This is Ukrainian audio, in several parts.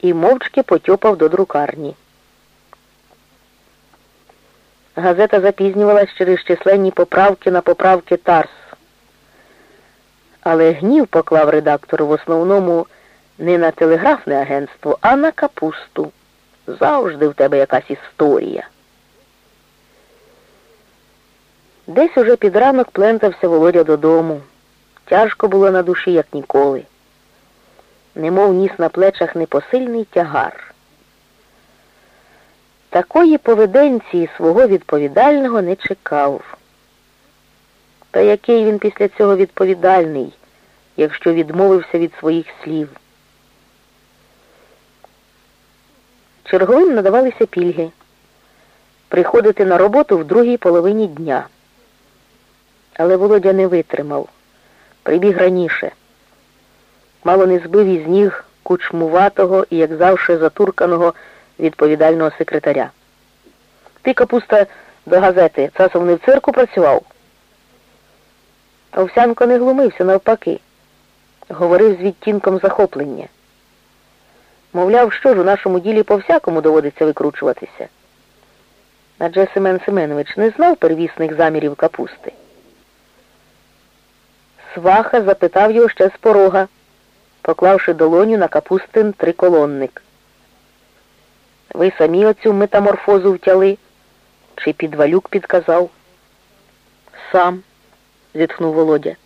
і мовчки потьопав до друкарні. Газета запізнювалась через численні поправки на поправки Тарс. Але гнів поклав редактор в основному не на телеграфне агентство, а на капусту. Завжди в тебе якась історія. Десь уже під ранок плентався Володя додому. Тяжко було на душі, як ніколи. Немов ніс на плечах непосильний тягар. Такої поведенції свого відповідального не чекав. Та який він після цього відповідальний, якщо відмовився від своїх слів? Черговим надавалися пільги приходити на роботу в другій половині дня. Але Володя не витримав, прибіг раніше. Мало не збив із ніг кучмуватого і, як завжди, затурканого відповідального секретаря. Ти, капуста, до газети, часом не в цирку працював. Овсянко не глумився навпаки, говорив з відтінком захоплення. Мовляв, що ж у нашому ділі по всякому доводиться викручуватися. Адже Семен Семенович не знав первісних замірів капусти. Сваха запитав його ще з порога, поклавши долоню на капустин триколонник. Ви самі оцю метаморфозу втяли? Чи підвалюк підказав? Сам, зітхнув Володя.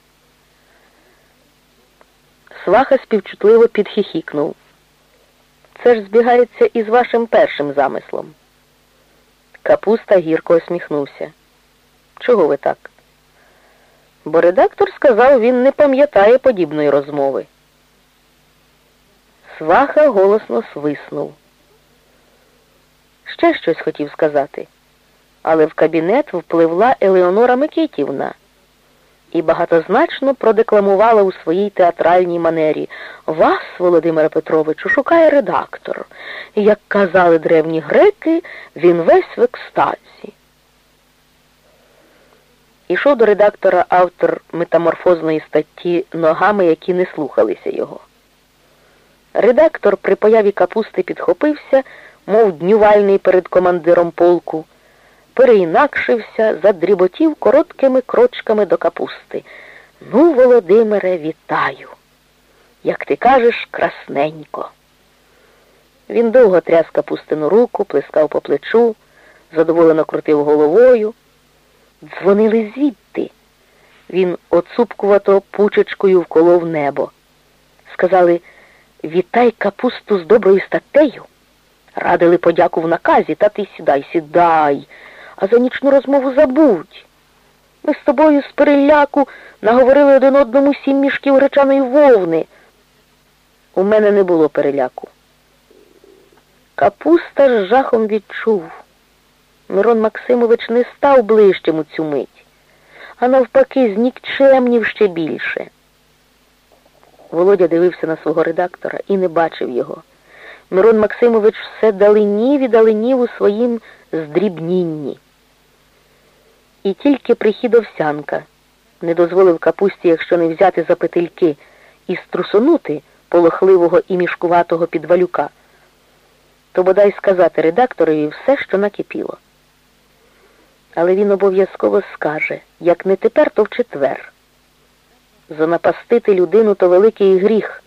Сваха співчутливо підхихікнув. Це ж збігається із вашим першим замислом. Капуста гірко усміхнувся. Чого ви так? Бо редактор сказав, він не пам'ятає подібної розмови. Сваха голосно свиснув. Ще щось хотів сказати, але в кабінет впливла Елеонора Микитівна і багатозначно продекламувала у своїй театральній манері Вас, Володимире Петровичу, шукає редактор. Як казали древні греки, він весь в екстазі. Ішов до редактора автор метаморфозної статті ногами, які не слухалися його. Редактор при появі капусти підхопився, мов днювальний перед командиром полку, переінакшився, задріботів короткими крочками до капусти. Ну, Володимире, вітаю. Як ти кажеш, красненько. Він довго тряс капустину руку, плескав по плечу, задоволено крутив головою. Дзвонили звідти. Він оцупкувато пучечкою вколов небо. Сказали Вітай капусту з доброю статтею. Радили подяку в наказі, та ти сідай, сідай, а за нічну розмову забудь. Ми з тобою з переляку наговорили один одному сім мішків гречаної вовни. У мене не було переляку. Капуста з жахом відчув. Мирон Максимович не став ближчим у цю мить, а навпаки, знікчемнів ще більше. Володя дивився на свого редактора і не бачив його. Мирон Максимович все далинів і далинів у своїм здрібнінні. І тільки прихід овсянка не дозволив капусті, якщо не взяти за петельки, і струсонути полохливого і мішкуватого підвалюка, то бодай сказати редакторові все, що накипіло. Але він обов'язково скаже, як не тепер, то в четвер. Занапастити людину то великий гріх.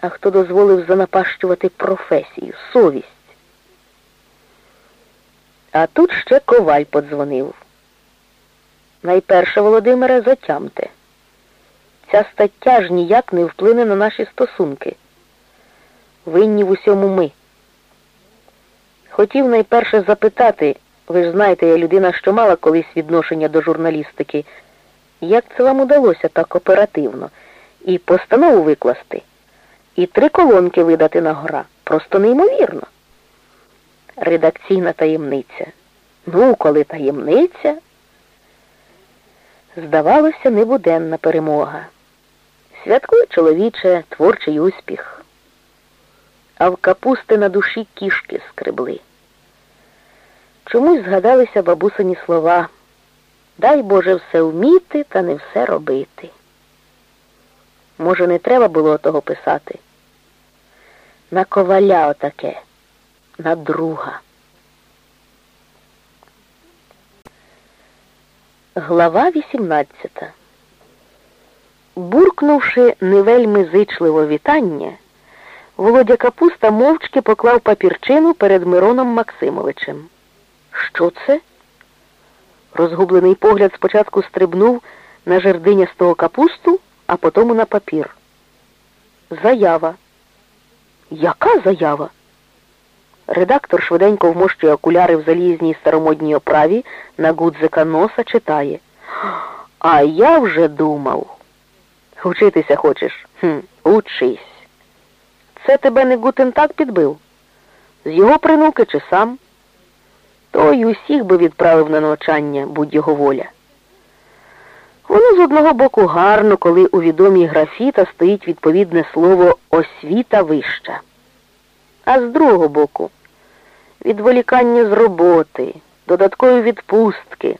А хто дозволив занапащувати професію, совість? А тут ще коваль подзвонив. Найперше, Володимире, затямте. Ця стаття ж ніяк не вплине на наші стосунки. Винні в усьому ми. Хотів найперше запитати, ви ж знаєте, я людина, що мала колись відношення до журналістики. Як це вам удалося так оперативно? І постанову викласти, і три колонки видати на гора. Просто неймовірно. Редакційна таємниця. Ну, коли таємниця, здавалося, небуденна перемога. Святкує чоловіче творчий успіх. А в капусти на душі кішки скребли. Чомусь згадалися бабусині слова. Дай Боже все вміти та не все робити. Може, не треба було того писати. На коваля отаке, на друга. Глава 18 Буркнувши невельми зичливо вітання, Володя Капуста мовчки поклав папірчину перед Мироном Максимовичем. Що це? Розгублений погляд спочатку стрибнув на жердинястого капусту, а потім на папір. Заява. Яка заява? Редактор швиденько вмощує окуляри в залізній старомодній оправі на гудзика носа читає. А я вже думав. Учитися хочеш? Хм, Учись. Це тебе не Гутен так підбив? З його принуки чи сам? Той усіх би відправив на навчання, будь його воля. Воно з одного боку гарно, коли у відомій графіта стоїть відповідне слово освіта вища. А з другого боку відволікання з роботи, додаткові відпустки.